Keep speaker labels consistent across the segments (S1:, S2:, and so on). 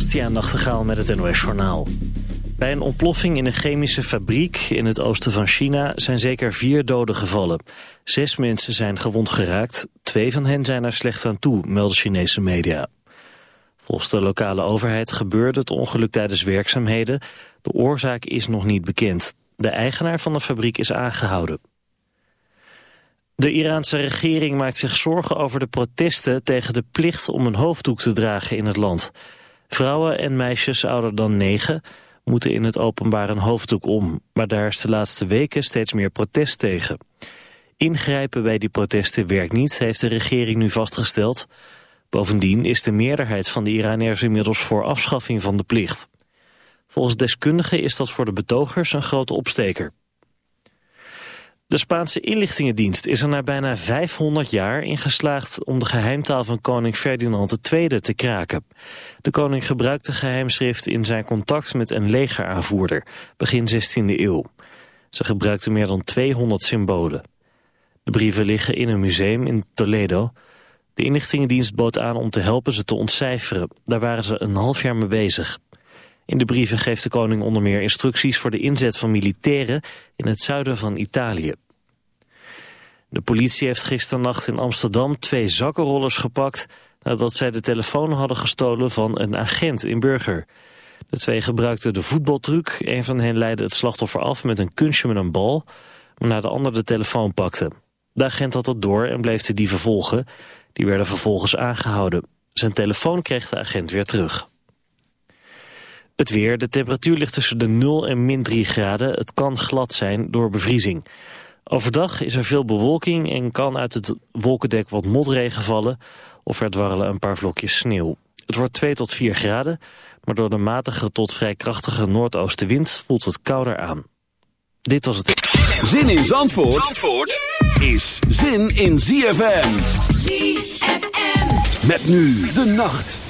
S1: Bastiaan Nachtegaal met het NOS Journaal. Bij een ontploffing in een chemische fabriek in het oosten van China zijn zeker vier doden gevallen. Zes mensen zijn gewond geraakt, twee van hen zijn er slecht aan toe, melden Chinese media. Volgens de lokale overheid gebeurde het ongeluk tijdens werkzaamheden. De oorzaak is nog niet bekend. De eigenaar van de fabriek is aangehouden. De Iraanse regering maakt zich zorgen over de protesten tegen de plicht om een hoofddoek te dragen in het land. Vrouwen en meisjes ouder dan negen moeten in het openbaar een hoofddoek om, maar daar is de laatste weken steeds meer protest tegen. Ingrijpen bij die protesten werkt niet, heeft de regering nu vastgesteld. Bovendien is de meerderheid van de Iraniërs inmiddels voor afschaffing van de plicht. Volgens deskundigen is dat voor de betogers een grote opsteker. De Spaanse inlichtingendienst is er na bijna 500 jaar in geslaagd om de geheimtaal van koning Ferdinand II te kraken. De koning gebruikte geheimschrift in zijn contact met een legeraanvoerder, begin 16e eeuw. Ze gebruikte meer dan 200 symbolen. De brieven liggen in een museum in Toledo. De inlichtingendienst bood aan om te helpen ze te ontcijferen. Daar waren ze een half jaar mee bezig. In de brieven geeft de koning onder meer instructies voor de inzet van militairen in het zuiden van Italië. De politie heeft gisternacht in Amsterdam twee zakkenrollers gepakt nadat zij de telefoon hadden gestolen van een agent in Burger. De twee gebruikten de voetbaltruc. Een van hen leidde het slachtoffer af met een kunstje met een bal, waarna de ander de telefoon pakte. De agent had dat door en bleef de dieven volgen. Die werden vervolgens aangehouden. Zijn telefoon kreeg de agent weer terug. Het weer, de temperatuur ligt tussen de 0 en min 3 graden. Het kan glad zijn door bevriezing. Overdag is er veel bewolking en kan uit het wolkendek wat motregen vallen... of er dwarrelen een paar vlokjes sneeuw. Het wordt 2 tot 4 graden, maar door de matige tot vrij krachtige noordoostenwind voelt het kouder aan. Dit was het...
S2: Zin in Zandvoort, Zandvoort is zin in ZFM. ZFM. Met nu de nacht.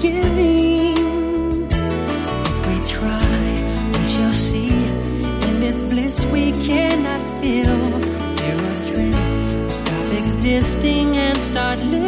S3: giving. If we try, we shall see. In this bliss we cannot feel. Or dread, we stop existing and start living.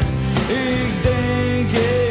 S4: ik denk.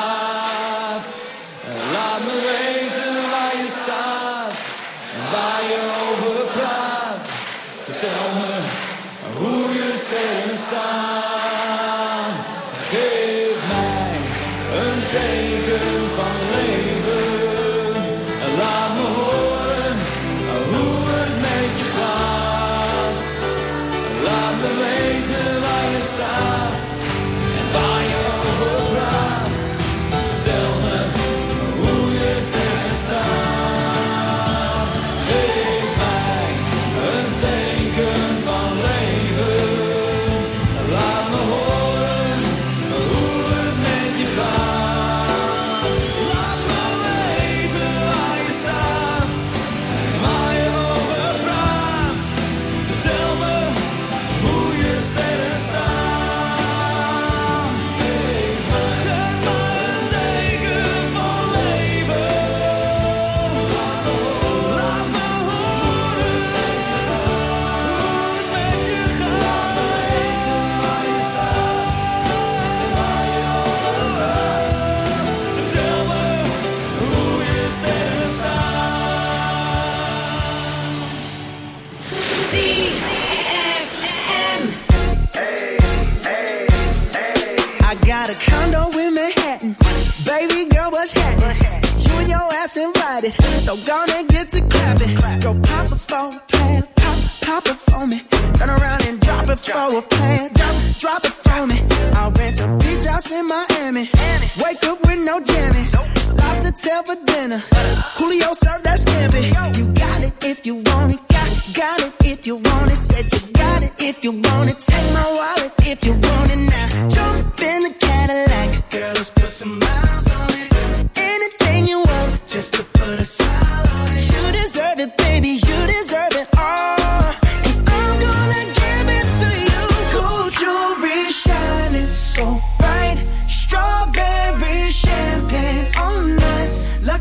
S4: waar je over praat. Vertel me hoe je sterren staan. Geef mij een teken van leven.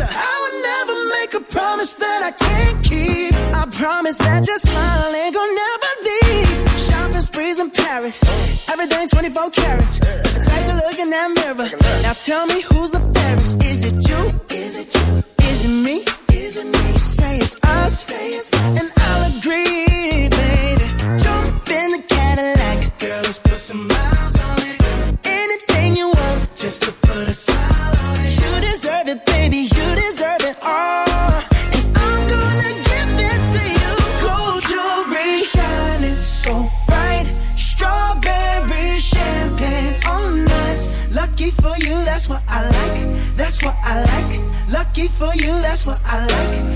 S5: I would never make a promise that I can't keep. I promise that your smile ain't gonna never leave. Shopping sprees in Paris, everything 24 carats. Take a look in that mirror. Now tell me who's the fairest that's what I like.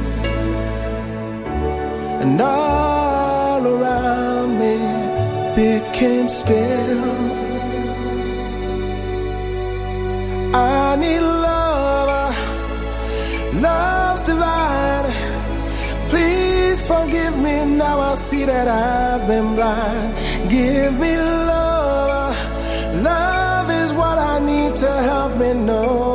S6: and all around me became still. I need love, love's divine. Please forgive me now. I see that I've been blind. Give me love, love is what I need to help me know.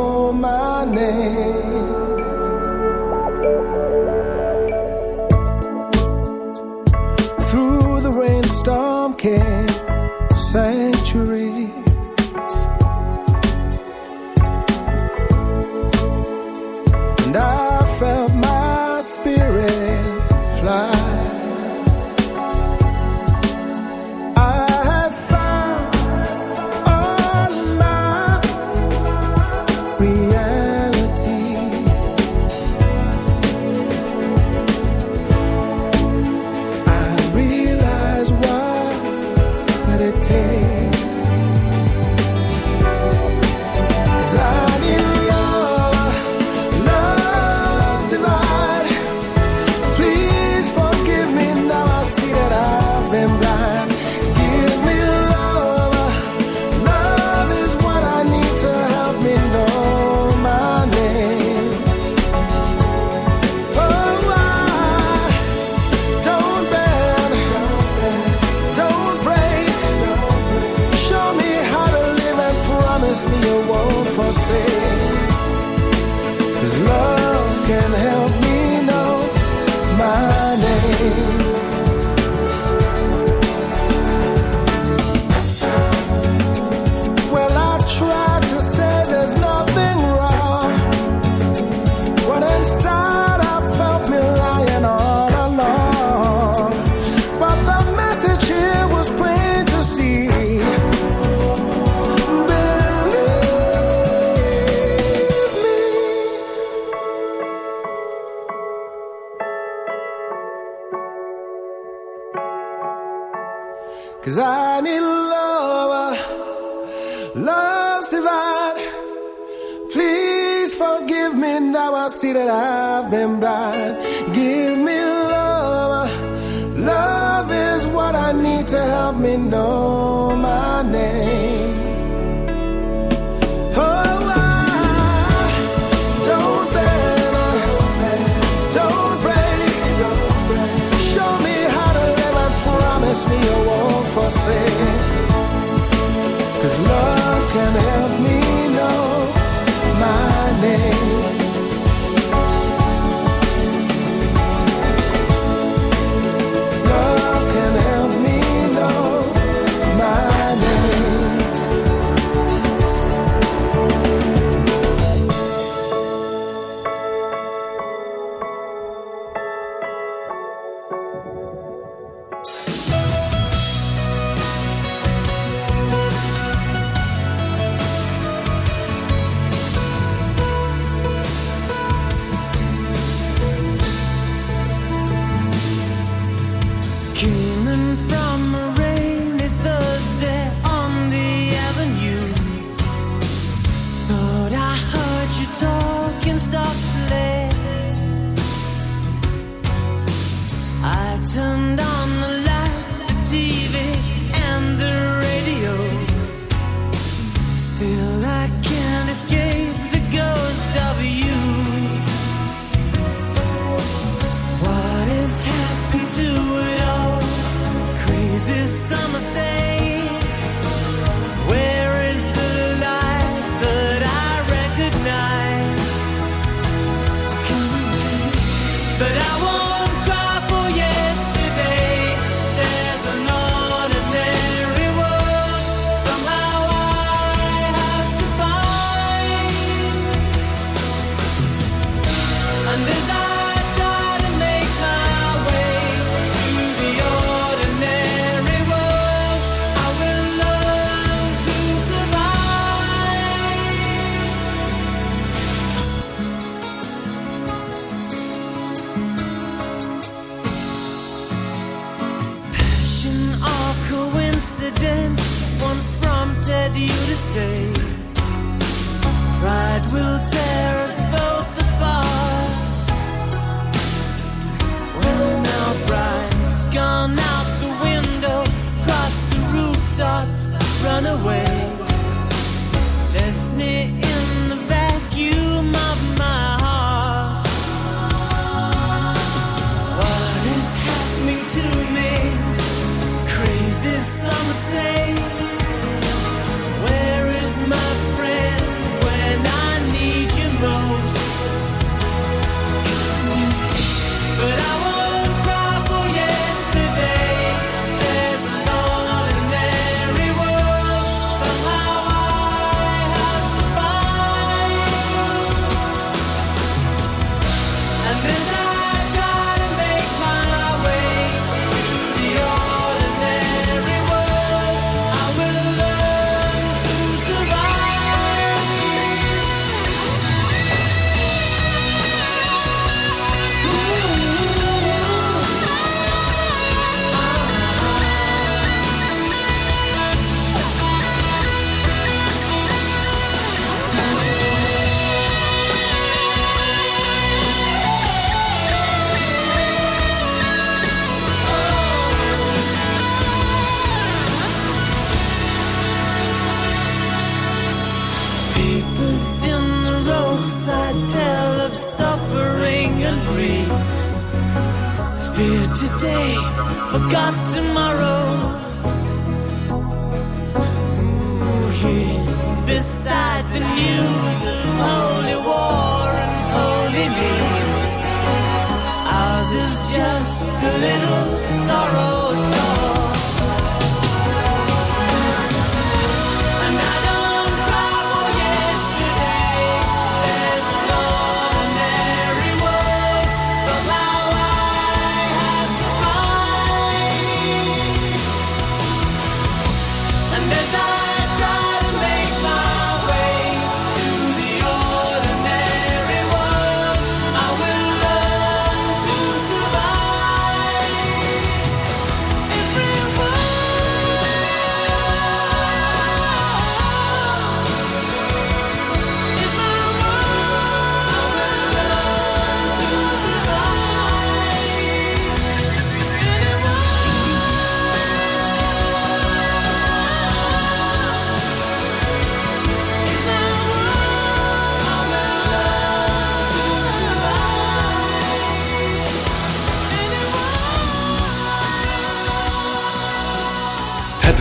S7: Breathe. Fear today, forgot tomorrow. Ooh, here beside the news of holy war and holy me. Ours is just a little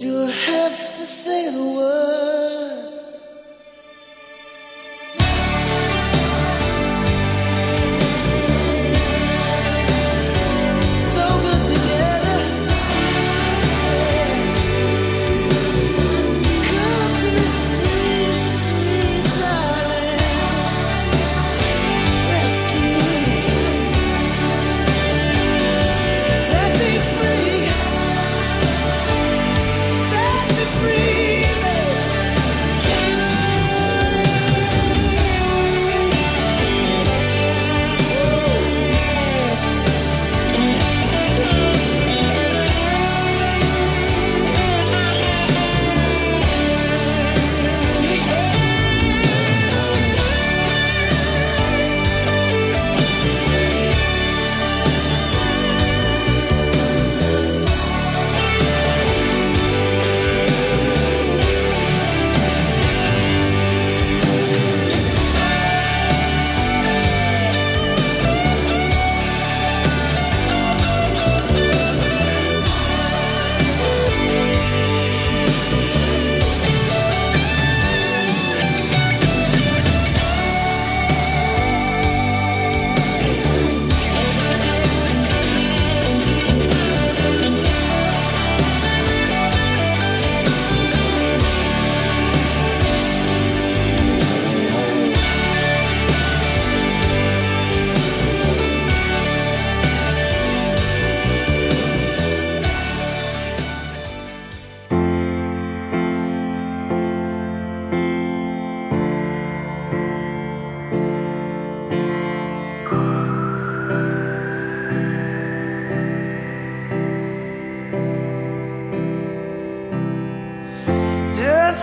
S7: do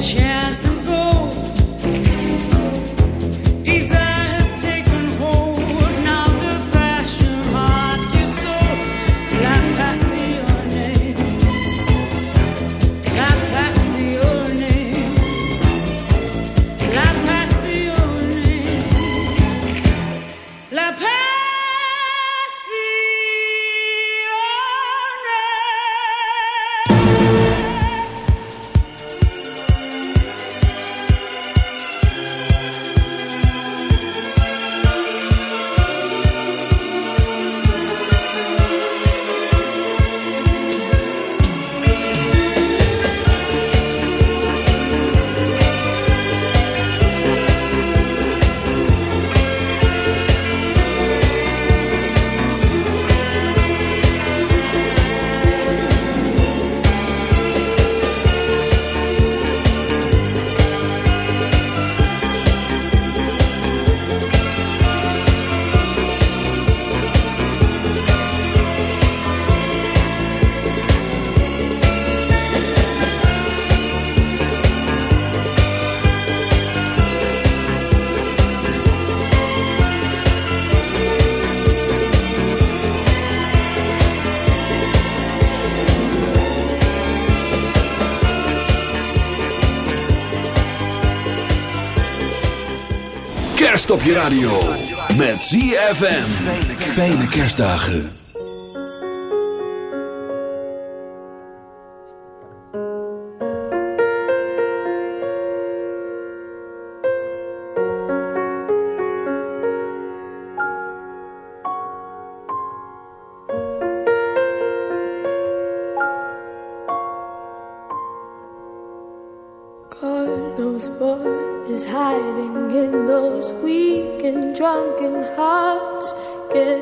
S2: chance. Topje radio met ZFM. Fijne kerstdagen.